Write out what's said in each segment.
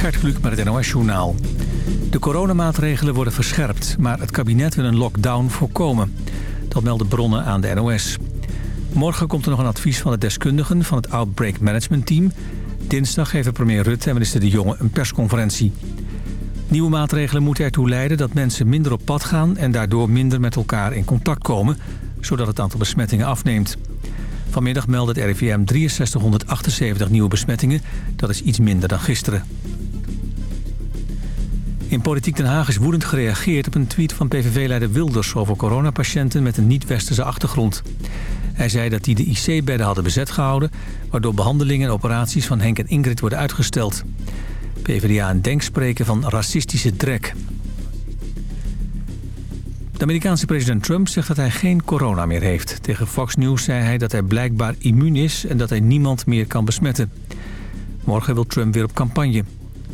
Gert Kluk met het NOS-journaal. De coronamaatregelen worden verscherpt, maar het kabinet wil een lockdown voorkomen. Dat melden bronnen aan de NOS. Morgen komt er nog een advies van de deskundigen van het Outbreak Management Team. Dinsdag geven premier Rutte en minister De Jonge een persconferentie. Nieuwe maatregelen moeten ertoe leiden dat mensen minder op pad gaan... en daardoor minder met elkaar in contact komen... zodat het aantal besmettingen afneemt. Vanmiddag meldde het RIVM 6378 nieuwe besmettingen. Dat is iets minder dan gisteren. In Politiek Den Haag is woedend gereageerd op een tweet van PVV-leider Wilders... over coronapatiënten met een niet-westerse achtergrond. Hij zei dat die de IC-bedden hadden bezet gehouden... waardoor behandelingen en operaties van Henk en Ingrid worden uitgesteld. PvdA en Denk spreken van racistische drek. De Amerikaanse president Trump zegt dat hij geen corona meer heeft. Tegen Fox News zei hij dat hij blijkbaar immuun is... en dat hij niemand meer kan besmetten. Morgen wil Trump weer op campagne.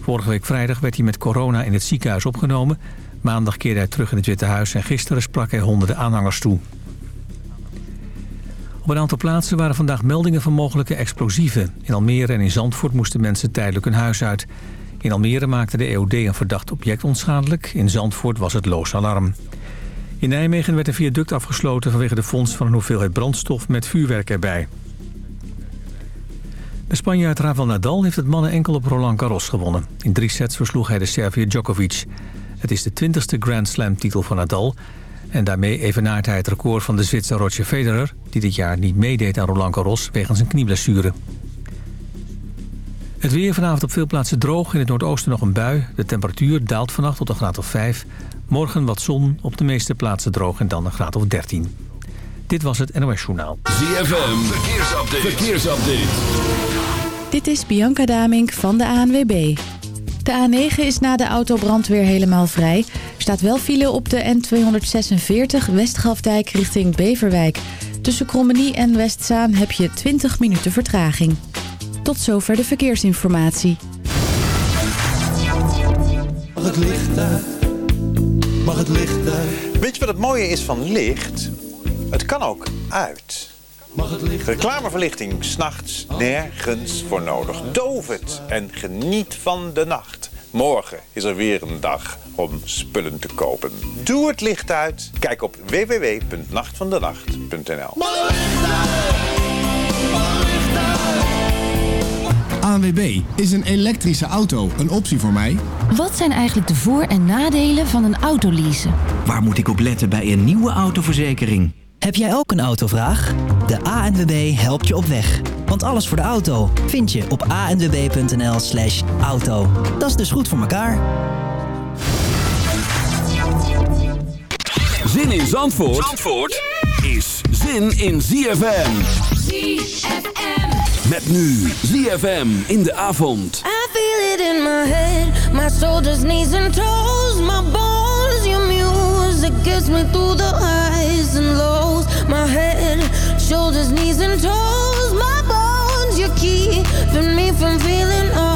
Vorige week vrijdag werd hij met corona in het ziekenhuis opgenomen. Maandag keerde hij terug in het Witte Huis... en gisteren sprak hij honderden aanhangers toe. Op een aantal plaatsen waren vandaag meldingen van mogelijke explosieven. In Almere en in Zandvoort moesten mensen tijdelijk hun huis uit. In Almere maakte de EOD een verdacht object onschadelijk. In Zandvoort was het loos alarm. In Nijmegen werd een viaduct afgesloten vanwege de fonds van een hoeveelheid brandstof met vuurwerk erbij. De Spanjaard Rafael Nadal heeft het mannen enkel op Roland Garros gewonnen. In drie sets versloeg hij de Serviër Djokovic. Het is de twintigste Grand Slam titel van Nadal... en daarmee evenaart hij het record van de Zwitser Roger Federer... die dit jaar niet meedeed aan Roland Garros wegens een knieblessure. Het weer vanavond op veel plaatsen droog. In het noordoosten nog een bui. De temperatuur daalt vannacht tot een graad of 5. Morgen wat zon, op de meeste plaatsen droog en dan een graad of 13. Dit was het NOS Journaal. ZFM, verkeersupdate. verkeersupdate. Dit is Bianca Damink van de ANWB. De A9 is na de autobrand weer helemaal vrij. Er staat wel file op de N246 Westgrafdijk richting Beverwijk. Tussen Krommenie en Westzaan heb je 20 minuten vertraging. Tot zover de verkeersinformatie. Mag het licht uit? Mag het licht uit? Weet je wat het mooie is van licht? Het kan ook uit. Mag het licht Reclameverlichting, s'nachts nergens voor nodig. Doof het en geniet van de nacht. Morgen is er weer een dag om spullen te kopen. Doe het licht uit. Kijk op www.nachtvandenacht.nl ANWB, is een elektrische auto een optie voor mij? Wat zijn eigenlijk de voor- en nadelen van een autoleasen? Waar moet ik op letten bij een nieuwe autoverzekering? Heb jij ook een autovraag? De ANWB helpt je op weg. Want alles voor de auto vind je op anwb.nl slash auto. Dat is dus goed voor elkaar. Zin in Zandvoort, Zandvoort is zin in ZFM. ZFM. Met nu ZFM in de avond. I feel it in my head, my shoulders, knees and toes, my bones, music gets me through the highs and lows. My head, shoulders, knees and toes, my bones, you're keeping me from feeling all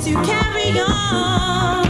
to carry on.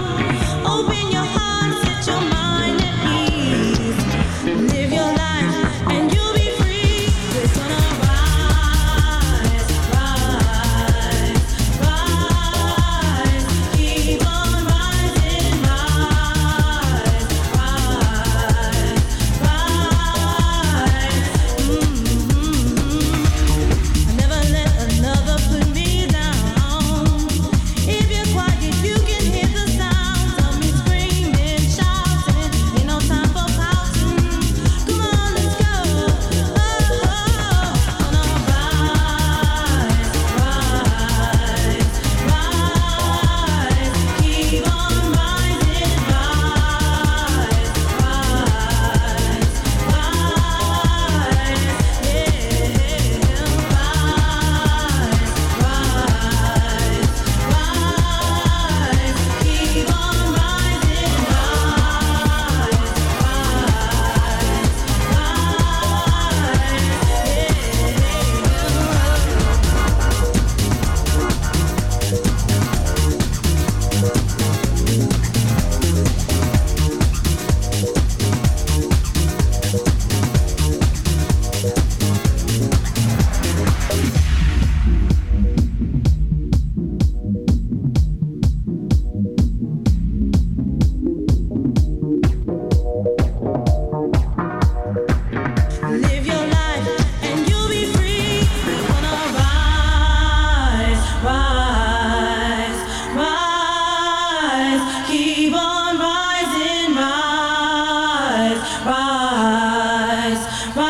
Rise.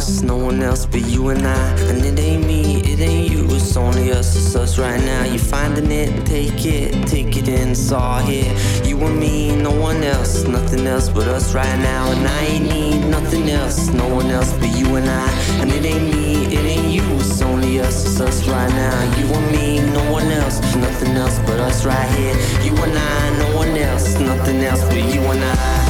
Else, no one else but you and I. And it ain't me, it ain't you, it's only us, it's us right now. You're finding it, take it, take it in, it's all here. You and me, no one else, nothing else but us right now. And I ain't need nothing else, no one else but you and I. And it ain't me, it ain't you, it's only us, it's us right now. You and me, no one else, nothing else but us right here. You and I, no one else, nothing else but you and I.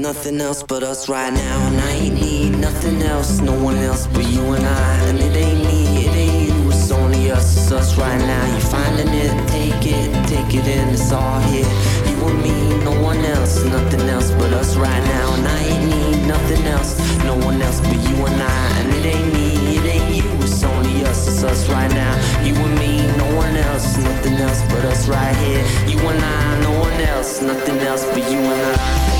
Nothing else but us right now, and I ain't need nothing else, no one else but you and I. And it ain't me, it ain't you, it's only us, it's us right now. You finding it, take it, take it in, it's all here. You and me, no one else, nothing else but us right now. And I ain't need nothing else, no one else but you and I. And it ain't me, it ain't you, it's only us, it's us right now. You and me, no one else, nothing else but us right here. You and I, no one else, nothing else but you and I.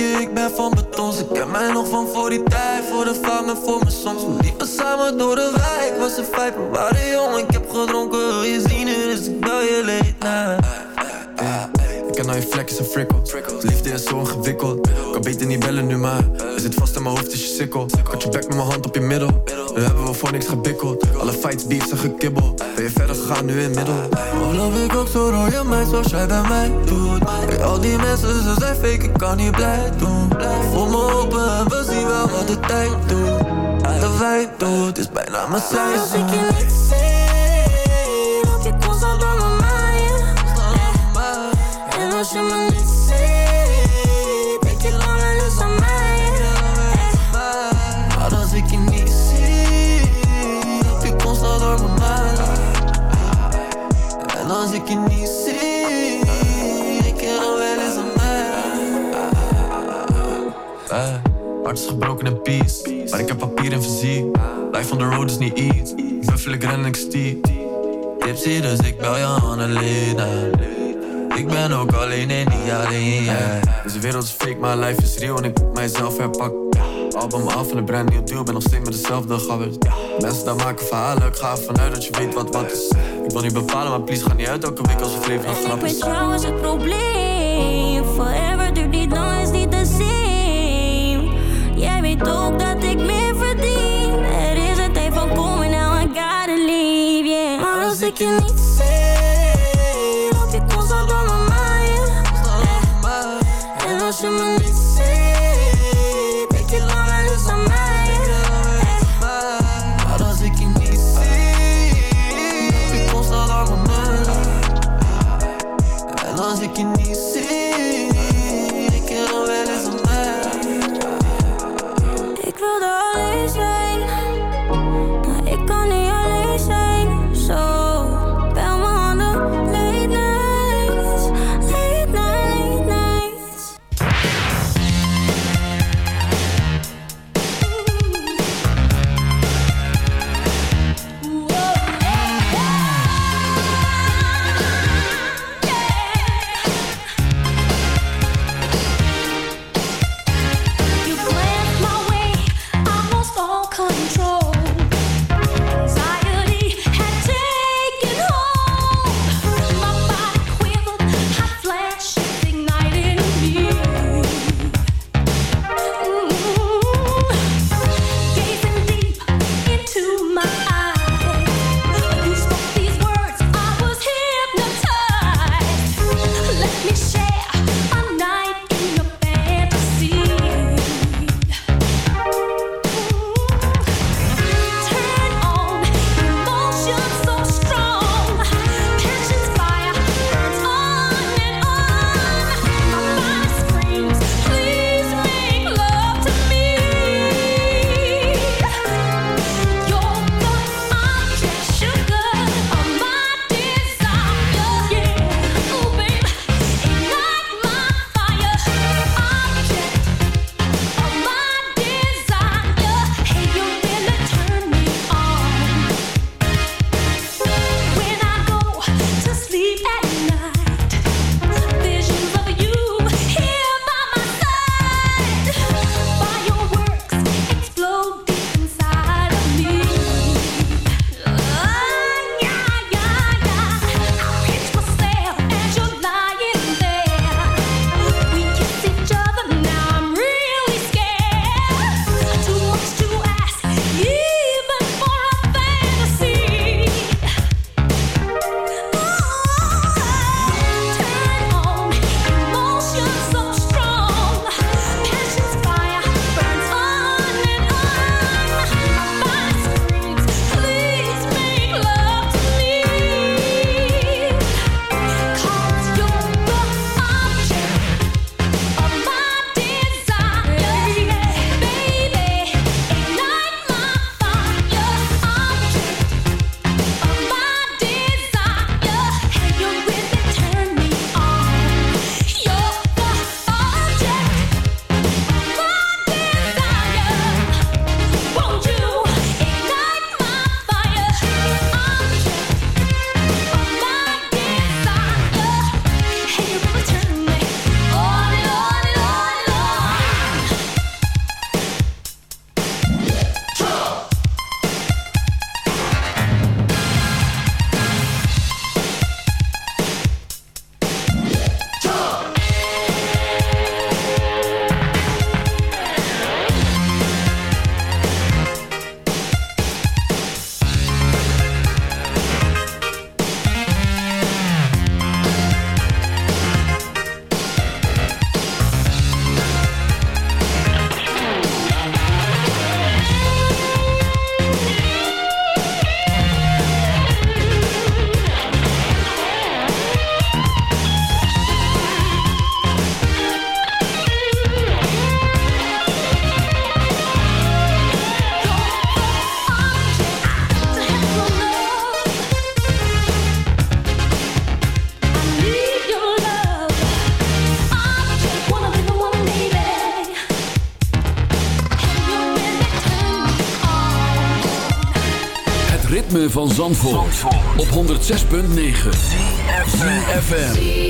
ik ben van beton Ze ken mij nog van voor die tijd Voor de fame voor mijn soms. We liepen samen door de wijk Was een vijf, we waren jong. Ik heb gedronken, wil je zien Dus ik bel je late night Ik ken al je vlekjes en frikkels. Liefde is zo ingewikkeld. Kan beter niet bellen nu maar Je zit vast in mijn hoofd is je sikkel Kat je bek met mijn hand op je middel Nu hebben we voor niks gebikkeld. Alle fights, beefs en gekibbel. Ben je verder gegaan nu in middel. Geloof ik ook zo rode meid zoals jij bij mij doet? Kijk, al die mensen, ze zijn fake, ik kan niet blij doen. Voel me open en we zien wel wat de tijd doet. De wij doet, is bijna mijn als ik je seizoen niet zie, loop je constant door mijn En als je me niet En je niet zie, denk je dan wel eens aan mij Eh, hart is gebroken in peace Maar ik heb papier en fysiek Life on the road is niet iets. Buffel, ik ren en ik stiek dus ik bel je Annelena. Ik ben ook alleen en niet alleen. Deze wereld is fake, maar life is real en ik moet mijzelf herpakken. Album af en een brand nieuw deal, ben nog steeds met dezelfde gabbers. Mensen daar maken verhalen, ik ga ervan uit dat je weet wat wat is. Ik wil niet bepalen, maar please ga niet uit elke week als het leven een grap Met is. jou is het probleem. Forever duurt niet lang, is niet the same. Jij weet ook dat ik meer verdien. Er is een tijd van komen, now I gotta leave, yeah. Maar als ik je niet 106.9 ZFM